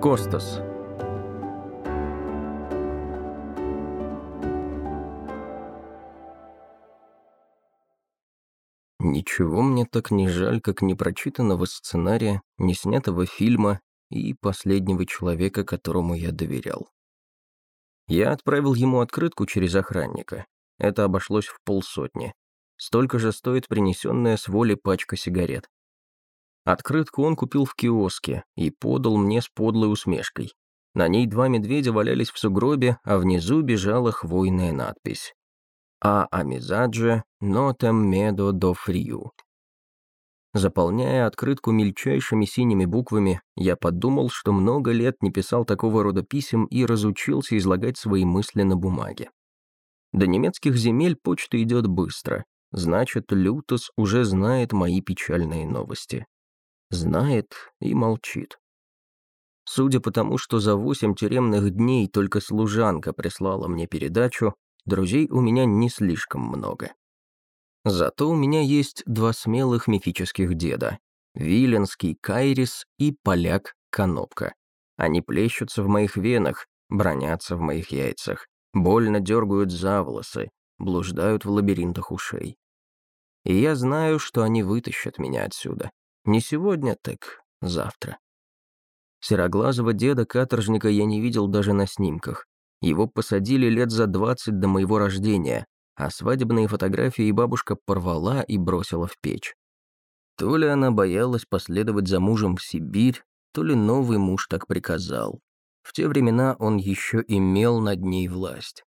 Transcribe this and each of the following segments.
Костас. Ничего мне так не жаль, как непрочитанного сценария, не снятого фильма и последнего человека, которому я доверял. Я отправил ему открытку через охранника. Это обошлось в полсотни. Столько же стоит принесенная с воли пачка сигарет. Открытку он купил в киоске и подал мне с подлой усмешкой. На ней два медведя валялись в сугробе, а внизу бежала хвойная надпись. «А амизаджа нотем медо до фрию». Заполняя открытку мельчайшими синими буквами, я подумал, что много лет не писал такого рода писем и разучился излагать свои мысли на бумаге. До немецких земель почта идет быстро, значит, Лютос уже знает мои печальные новости знает и молчит. Судя по тому, что за восемь тюремных дней только служанка прислала мне передачу, друзей у меня не слишком много. Зато у меня есть два смелых мифических деда — Виленский Кайрис и поляк Конопка. Они плещутся в моих венах, бронятся в моих яйцах, больно дергают за волосы, блуждают в лабиринтах ушей. И я знаю, что они вытащат меня отсюда. Не сегодня, так завтра. Сероглазого деда-каторжника я не видел даже на снимках. Его посадили лет за двадцать до моего рождения, а свадебные фотографии бабушка порвала и бросила в печь. То ли она боялась последовать за мужем в Сибирь, то ли новый муж так приказал. В те времена он еще имел над ней власть.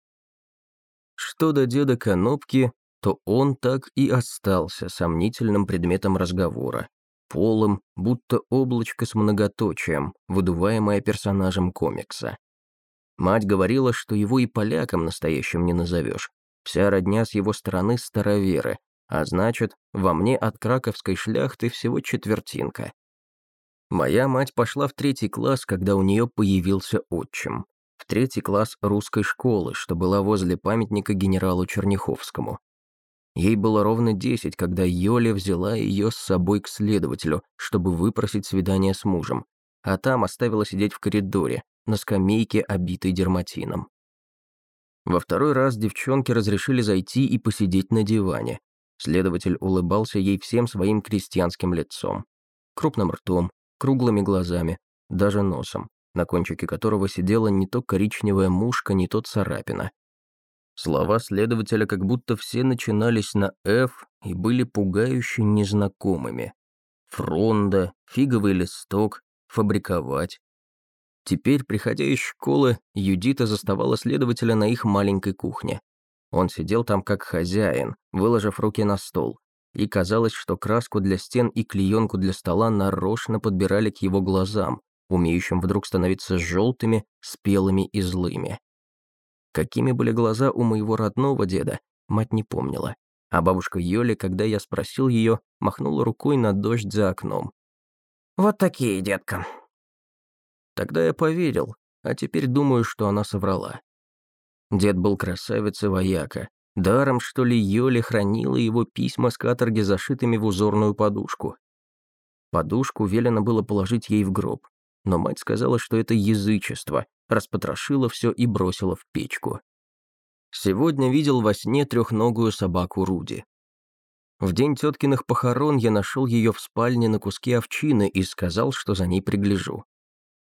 Что до деда Конопки, то он так и остался сомнительным предметом разговора полым, будто облачко с многоточием, выдуваемое персонажем комикса. Мать говорила, что его и поляком настоящим не назовешь. Вся родня с его стороны староверы, а значит, во мне от краковской шляхты всего четвертинка. Моя мать пошла в третий класс, когда у нее появился отчим. В третий класс русской школы, что была возле памятника генералу Черняховскому. Ей было ровно десять, когда Йоля взяла ее с собой к следователю, чтобы выпросить свидание с мужем, а там оставила сидеть в коридоре, на скамейке, обитой дерматином. Во второй раз девчонке разрешили зайти и посидеть на диване. Следователь улыбался ей всем своим крестьянским лицом. Крупным ртом, круглыми глазами, даже носом, на кончике которого сидела не то коричневая мушка, не то царапина, Слова следователя как будто все начинались на «Ф» и были пугающе незнакомыми. Фронда, фиговый листок, фабриковать. Теперь, приходя из школы, Юдита заставала следователя на их маленькой кухне. Он сидел там как хозяин, выложив руки на стол, и казалось, что краску для стен и клеенку для стола нарочно подбирали к его глазам, умеющим вдруг становиться желтыми, спелыми и злыми. Какими были глаза у моего родного деда, мать не помнила. А бабушка Йоли, когда я спросил ее, махнула рукой на дождь за окном. «Вот такие, детка». Тогда я поверил, а теперь думаю, что она соврала. Дед был красавец и вояка. Даром, что ли, Йоли хранила его письма с каторги зашитыми в узорную подушку. Подушку велено было положить ей в гроб, но мать сказала, что это язычество, распотрошила все и бросила в печку. Сегодня видел во сне трехногую собаку Руди. В день теткиных похорон я нашел ее в спальне на куске овчины и сказал, что за ней пригляжу.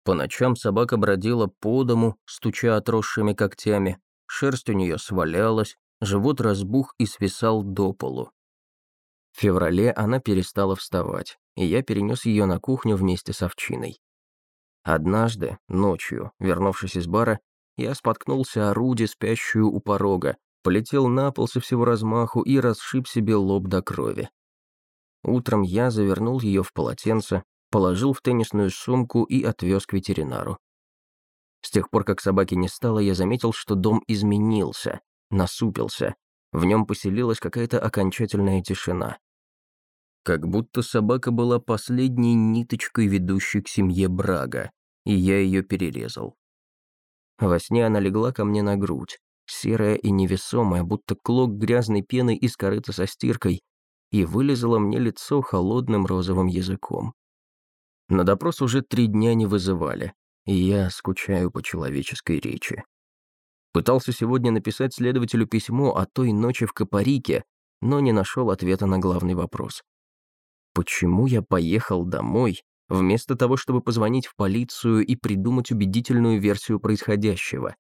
По ночам собака бродила по дому, стуча отросшими когтями, шерсть у нее свалялась, живот разбух и свисал до полу. В феврале она перестала вставать, и я перенес ее на кухню вместе с овчиной. Однажды, ночью, вернувшись из бара, я споткнулся о Руди, спящую у порога, полетел на пол со всего размаху и расшиб себе лоб до крови. Утром я завернул ее в полотенце, положил в теннисную сумку и отвез к ветеринару. С тех пор, как собаки не стало, я заметил, что дом изменился, насупился. В нем поселилась какая-то окончательная тишина. Как будто собака была последней ниточкой, ведущей к семье Брага, и я ее перерезал. Во сне она легла ко мне на грудь, серая и невесомая, будто клок грязной пены из корыта со стиркой, и вылезала мне лицо холодным розовым языком. На допрос уже три дня не вызывали. и я скучаю по человеческой речи. Пытался сегодня написать следователю письмо о той ночи в Капарике, но не нашел ответа на главный вопрос. Почему я поехал домой, вместо того, чтобы позвонить в полицию и придумать убедительную версию происходящего?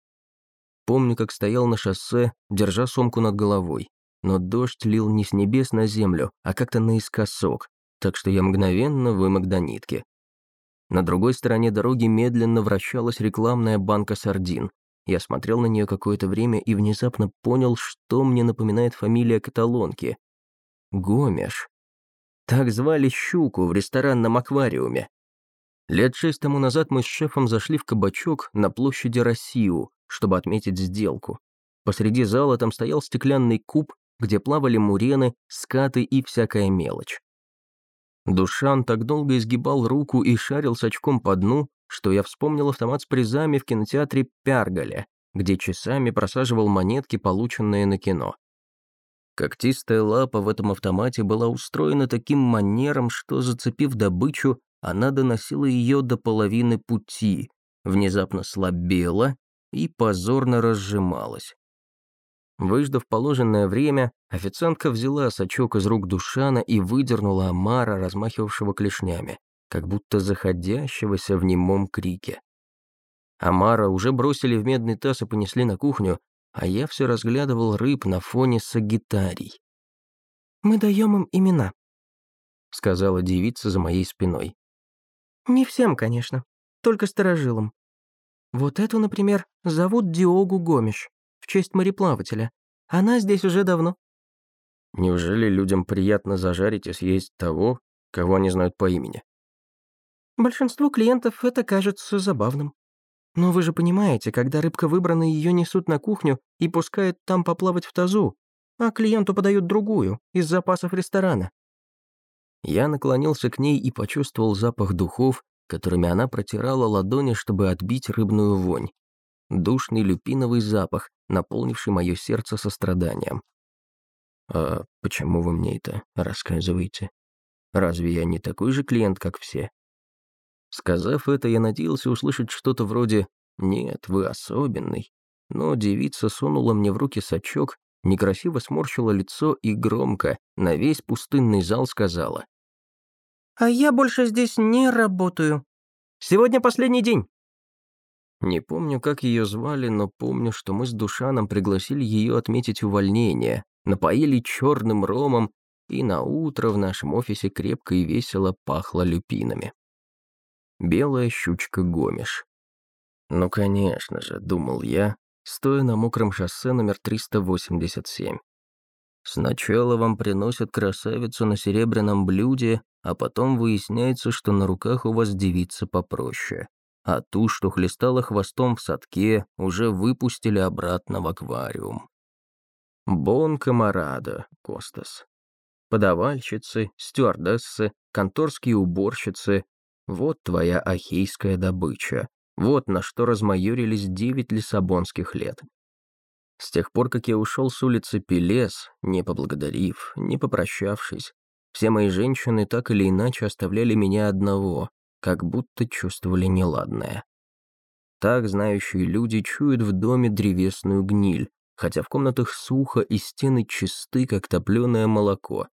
Помню, как стоял на шоссе, держа сумку над головой, но дождь лил не с небес на землю, а как-то наискосок, так что я мгновенно вымок до нитки. На другой стороне дороги медленно вращалась рекламная банка сардин. Я смотрел на нее какое-то время и внезапно понял, что мне напоминает фамилия каталонки. Гомеш. Так звали щуку в ресторанном аквариуме. Лет шесть тому назад мы с шефом зашли в кабачок на площади Россию, чтобы отметить сделку. Посреди зала там стоял стеклянный куб, где плавали мурены, скаты и всякая мелочь. Душан так долго изгибал руку и шарил с очком по дну, что я вспомнил автомат с призами в кинотеатре Пяргаля, где часами просаживал монетки, полученные на кино. Когтистая лапа в этом автомате была устроена таким манером, что, зацепив добычу, она доносила ее до половины пути, внезапно слабела и позорно разжималась. Выждав положенное время, официантка взяла сачок из рук Душана и выдернула Амара, размахивавшего клешнями, как будто заходящегося в немом крике. Амара уже бросили в медный таз и понесли на кухню, а я все разглядывал рыб на фоне сагитарий. «Мы даем им имена», — сказала девица за моей спиной. «Не всем, конечно, только старожилам. Вот эту, например, зовут Диогу Гомеш, в честь мореплавателя. Она здесь уже давно». «Неужели людям приятно зажарить и съесть того, кого они знают по имени?» «Большинству клиентов это кажется забавным. Но вы же понимаете, когда рыбка выбрана, ее несут на кухню и пускают там поплавать в тазу, а клиенту подают другую, из запасов ресторана». Я наклонился к ней и почувствовал запах духов, которыми она протирала ладони, чтобы отбить рыбную вонь. Душный люпиновый запах, наполнивший мое сердце состраданием. «А почему вы мне это рассказываете? Разве я не такой же клиент, как все?» Сказав это, я надеялся услышать что-то вроде «Нет, вы особенный». Но девица сунула мне в руки сачок, некрасиво сморщила лицо и громко, на весь пустынный зал сказала. «А я больше здесь не работаю. Сегодня последний день». Не помню, как ее звали, но помню, что мы с Душаном пригласили ее отметить увольнение, напоили черным ромом, и на утро в нашем офисе крепко и весело пахло люпинами белая щучка Гомеш. Ну, конечно же, думал я, стоя на мокром шоссе номер 387. Сначала вам приносят красавицу на серебряном блюде, а потом выясняется, что на руках у вас девица попроще. А ту, что хлестала хвостом в садке, уже выпустили обратно в аквариум. Бон Камарада, Костас. Подавальщицы, стюардессы, конторские уборщицы, вот твоя ахейская добыча. Вот на что размайорились девять лиссабонских лет. С тех пор, как я ушел с улицы Пелес, не поблагодарив, не попрощавшись, все мои женщины так или иначе оставляли меня одного, как будто чувствовали неладное. Так знающие люди чуют в доме древесную гниль, хотя в комнатах сухо и стены чисты, как топленое молоко.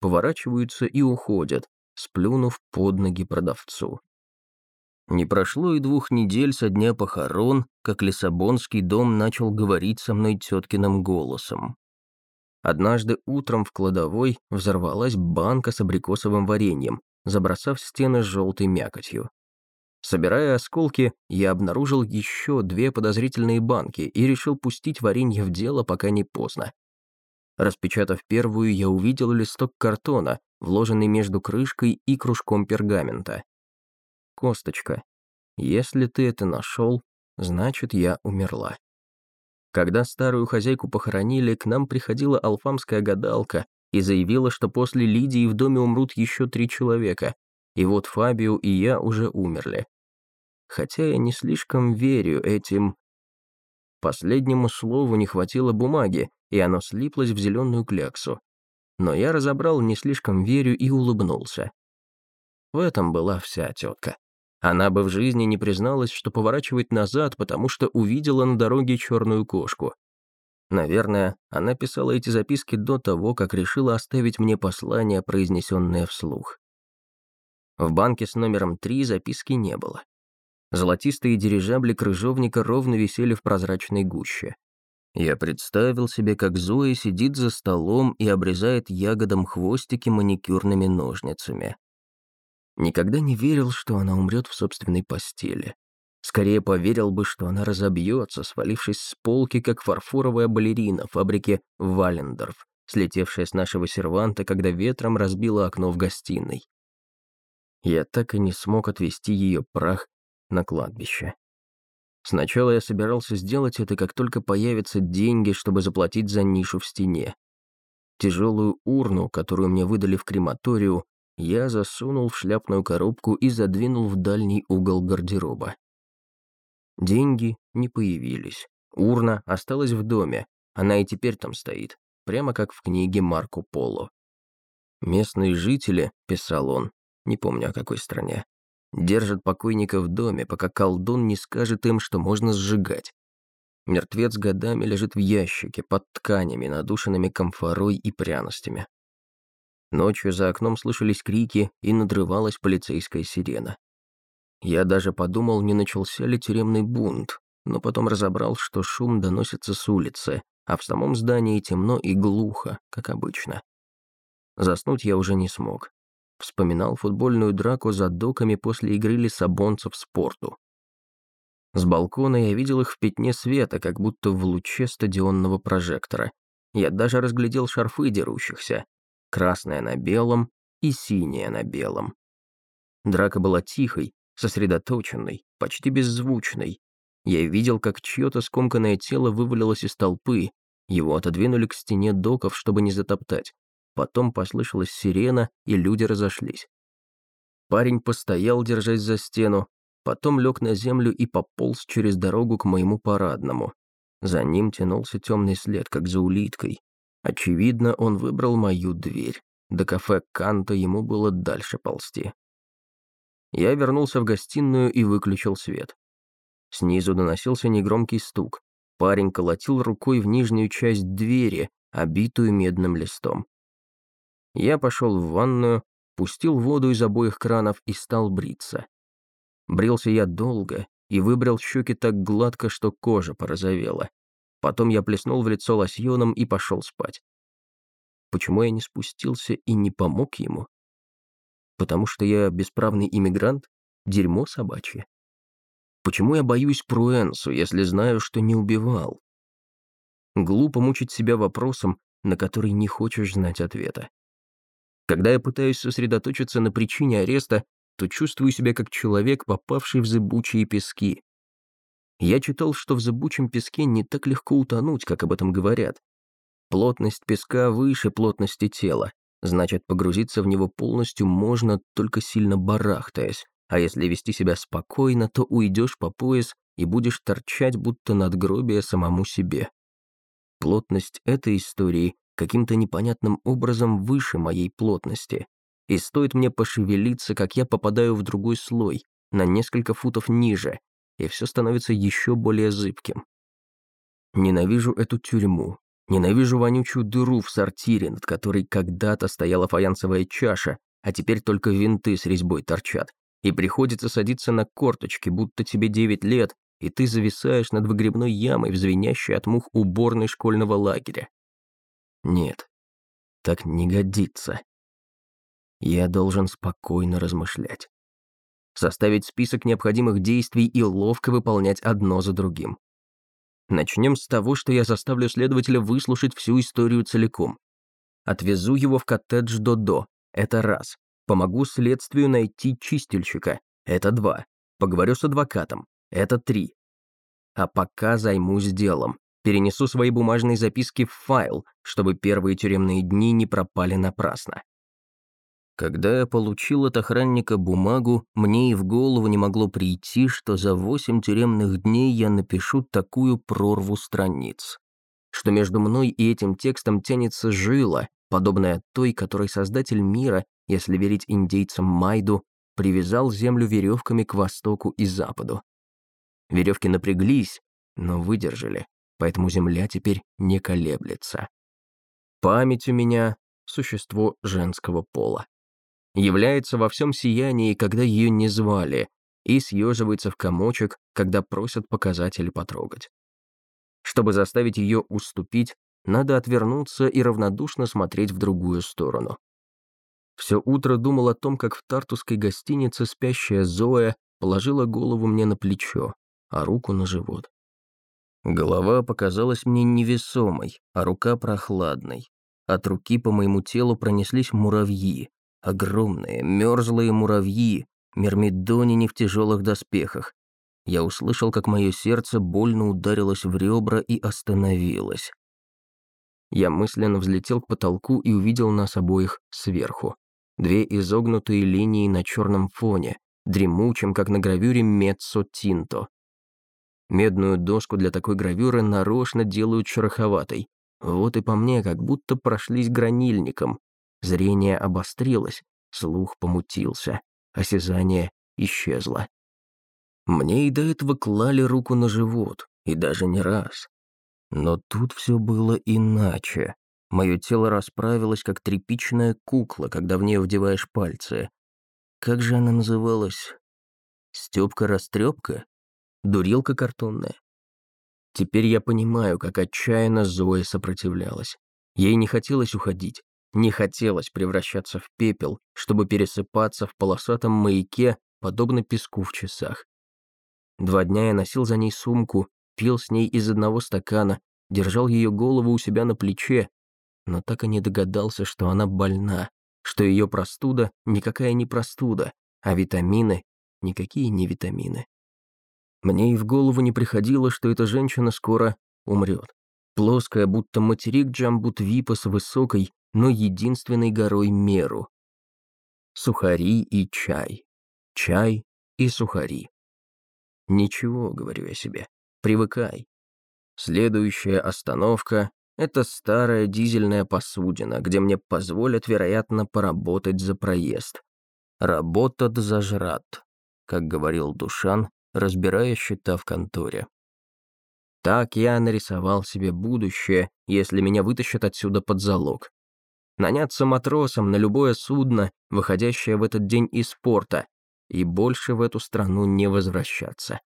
Поворачиваются и уходят, сплюнув под ноги продавцу. Не прошло и двух недель со дня похорон, как Лиссабонский дом начал говорить со мной теткиным голосом. Однажды утром в кладовой взорвалась банка с абрикосовым вареньем, забросав стены желтой мякотью. Собирая осколки, я обнаружил еще две подозрительные банки и решил пустить варенье в дело, пока не поздно. Распечатав первую, я увидел листок картона, вложенный между крышкой и кружком пергамента. «Косточка, если ты это нашел, значит, я умерла». Когда старую хозяйку похоронили, к нам приходила алфамская гадалка и заявила, что после Лидии в доме умрут еще три человека, и вот Фабио и я уже умерли. Хотя я не слишком верю этим... Последнему слову не хватило бумаги, и оно слиплось в зеленую кляксу. Но я разобрал не слишком верю и улыбнулся. В этом была вся тетка. Она бы в жизни не призналась, что поворачивает назад, потому что увидела на дороге черную кошку. Наверное, она писала эти записки до того, как решила оставить мне послание, произнесенное вслух. В банке с номером 3 записки не было. Золотистые дирижабли крыжовника ровно висели в прозрачной гуще. Я представил себе, как Зоя сидит за столом и обрезает ягодам хвостики маникюрными ножницами. Никогда не верил, что она умрет в собственной постели. Скорее поверил бы, что она разобьется, свалившись с полки, как фарфоровая балерина в фабрике Валендорф, слетевшая с нашего серванта, когда ветром разбило окно в гостиной. Я так и не смог отвезти ее прах на кладбище. Сначала я собирался сделать это, как только появятся деньги, чтобы заплатить за нишу в стене. Тяжелую урну, которую мне выдали в крематорию, я засунул в шляпную коробку и задвинул в дальний угол гардероба. Деньги не появились. Урна осталась в доме, она и теперь там стоит, прямо как в книге Марко Поло. «Местные жители», — писал он, не помню о какой стране, держат покойника в доме, пока колдун не скажет им, что можно сжигать. Мертвец годами лежит в ящике под тканями, надушенными комфорой и пряностями. Ночью за окном слышались крики и надрывалась полицейская сирена. Я даже подумал, не начался ли тюремный бунт, но потом разобрал, что шум доносится с улицы, а в самом здании темно и глухо, как обычно. Заснуть я уже не смог. Вспоминал футбольную драку за доками после игры лиссабонцев в спорту. С балкона я видел их в пятне света, как будто в луче стадионного прожектора. Я даже разглядел шарфы дерущихся, красное на белом и синее на белом. Драка была тихой, сосредоточенной, почти беззвучной. Я видел, как чье-то скомканное тело вывалилось из толпы, его отодвинули к стене доков, чтобы не затоптать. Потом послышалась сирена, и люди разошлись. Парень постоял, держась за стену, потом лег на землю и пополз через дорогу к моему парадному. За ним тянулся темный след, как за улиткой. Очевидно, он выбрал мою дверь. До кафе Канта ему было дальше ползти. Я вернулся в гостиную и выключил свет. Снизу доносился негромкий стук. Парень колотил рукой в нижнюю часть двери, обитую медным листом. Я пошел в ванную, пустил воду из обоих кранов и стал бриться. Брился я долго и выбрал щеки так гладко, что кожа порозовела. Потом я плеснул в лицо лосьоном и пошел спать. Почему я не спустился и не помог ему? Потому что я бесправный иммигрант? Дерьмо собачье. Почему я боюсь Пруэнсу, если знаю, что не убивал? Глупо мучить себя вопросом, на который не хочешь знать ответа. Когда я пытаюсь сосредоточиться на причине ареста, то чувствую себя как человек, попавший в зыбучие пески. Я читал, что в зыбучем песке не так легко утонуть, как об этом говорят. Плотность песка выше плотности тела, значит, погрузиться в него полностью можно, только сильно барахтаясь, а если вести себя спокойно, то уйдешь по пояс и будешь торчать, будто надгробие самому себе. Плотность этой истории каким-то непонятным образом выше моей плотности. И стоит мне пошевелиться, как я попадаю в другой слой, на несколько футов ниже, и все становится еще более зыбким. Ненавижу эту тюрьму, ненавижу вонючую дыру в сортире, над которой когда-то стояла фаянсовая чаша, а теперь только винты с резьбой торчат, и приходится садиться на корточки, будто тебе 9 лет, и ты зависаешь над выгребной ямой в звенящей от мух уборной школьного лагеря. Нет, так не годится. Я должен спокойно размышлять составить список необходимых действий и ловко выполнять одно за другим. Начнем с того, что я заставлю следователя выслушать всю историю целиком. Отвезу его в коттедж Додо. Это раз. Помогу следствию найти чистильщика. Это два. Поговорю с адвокатом. Это три. А пока займусь делом. Перенесу свои бумажные записки в файл, чтобы первые тюремные дни не пропали напрасно. Когда я получил от охранника бумагу, мне и в голову не могло прийти, что за восемь тюремных дней я напишу такую прорву страниц. Что между мной и этим текстом тянется жила, подобная той, которой создатель мира, если верить индейцам Майду, привязал землю веревками к востоку и западу. Веревки напряглись, но выдержали, поэтому земля теперь не колеблется. Память у меня — существо женского пола. Является во всем сиянии, когда ее не звали, и съеживается в комочек, когда просят показать или потрогать. Чтобы заставить ее уступить, надо отвернуться и равнодушно смотреть в другую сторону. Все утро думал о том, как в тартусской гостинице спящая Зоя положила голову мне на плечо, а руку на живот. Голова показалась мне невесомой, а рука прохладной. От руки по моему телу пронеслись муравьи. Огромные, мерзлые муравьи, мирмидонини в тяжелых доспехах. Я услышал, как мое сердце больно ударилось в ребра и остановилось. Я мысленно взлетел к потолку и увидел нас обоих сверху. Две изогнутые линии на черном фоне, дремучем, как на гравюре Меццо Тинто. Медную доску для такой гравюры нарочно делают шероховатой. Вот и по мне как будто прошлись гранильником. Зрение обострилось, слух помутился, осязание исчезло. Мне и до этого клали руку на живот, и даже не раз. Но тут все было иначе. Мое тело расправилось, как тряпичная кукла, когда в нее вдеваешь пальцы. Как же она называлась? Стёпка-растрёпка? Дурилка картонная? Теперь я понимаю, как отчаянно Зоя сопротивлялась. Ей не хотелось уходить, не хотелось превращаться в пепел, чтобы пересыпаться в полосатом маяке, подобно песку в часах. Два дня я носил за ней сумку, пил с ней из одного стакана, держал ее голову у себя на плече, но так и не догадался, что она больна, что ее простуда никакая не простуда, а витамины никакие не витамины. Мне и в голову не приходило, что эта женщина скоро умрет. Плоская, будто материк Джамбутвипа с высокой, но единственной горой меру. Сухари и чай. Чай и сухари. Ничего, говорю я себе, привыкай. Следующая остановка это старая дизельная посудина, где мне позволят, вероятно, поработать за проезд. Работат зажрат, как говорил Душан, разбирая счета в конторе. Так я нарисовал себе будущее, если меня вытащат отсюда под залог. Наняться матросом на любое судно, выходящее в этот день из порта, и больше в эту страну не возвращаться.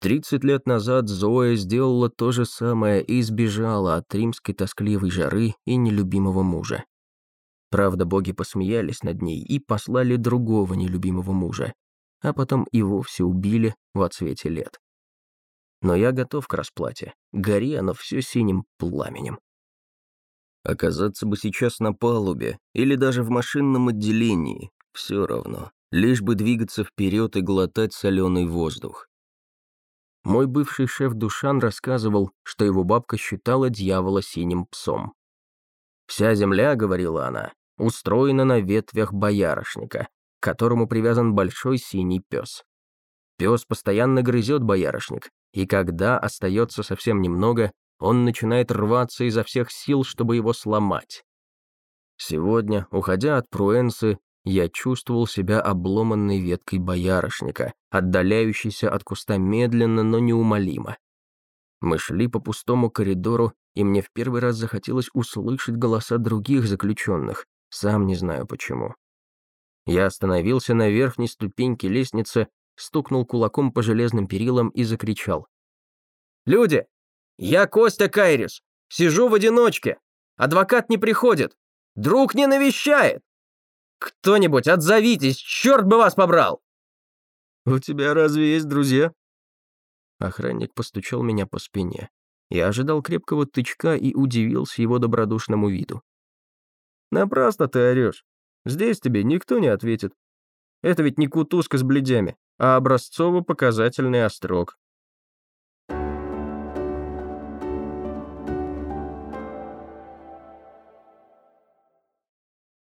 Тридцать лет назад Зоя сделала то же самое и избежала от римской тоскливой жары и нелюбимого мужа. Правда, боги посмеялись над ней и послали другого нелюбимого мужа, а потом и вовсе убили в отсвете лет. Но я готов к расплате. Гори оно все синим пламенем. Оказаться бы сейчас на палубе или даже в машинном отделении, все равно, лишь бы двигаться вперед и глотать соленый воздух. Мой бывший шеф Душан рассказывал, что его бабка считала дьявола синим псом. «Вся земля, — говорила она, — устроена на ветвях боярышника, к которому привязан большой синий пес. Пес постоянно грызет боярышник, и когда остается совсем немного, он начинает рваться изо всех сил, чтобы его сломать. Сегодня, уходя от Пруэнсы, я чувствовал себя обломанной веткой боярышника, отдаляющейся от куста медленно, но неумолимо. Мы шли по пустому коридору, и мне в первый раз захотелось услышать голоса других заключенных, сам не знаю почему. Я остановился на верхней ступеньке лестницы, стукнул кулаком по железным перилам и закричал. «Люди! Я Костя Кайрис! Сижу в одиночке! Адвокат не приходит! Друг не навещает! «Кто-нибудь, отзовитесь! Черт бы вас побрал!» «У тебя разве есть друзья?» Охранник постучал меня по спине. Я ожидал крепкого тычка и удивился его добродушному виду. «Напрасно ты орешь. Здесь тебе никто не ответит. Это ведь не кутузка с бледями, а образцово-показательный острог.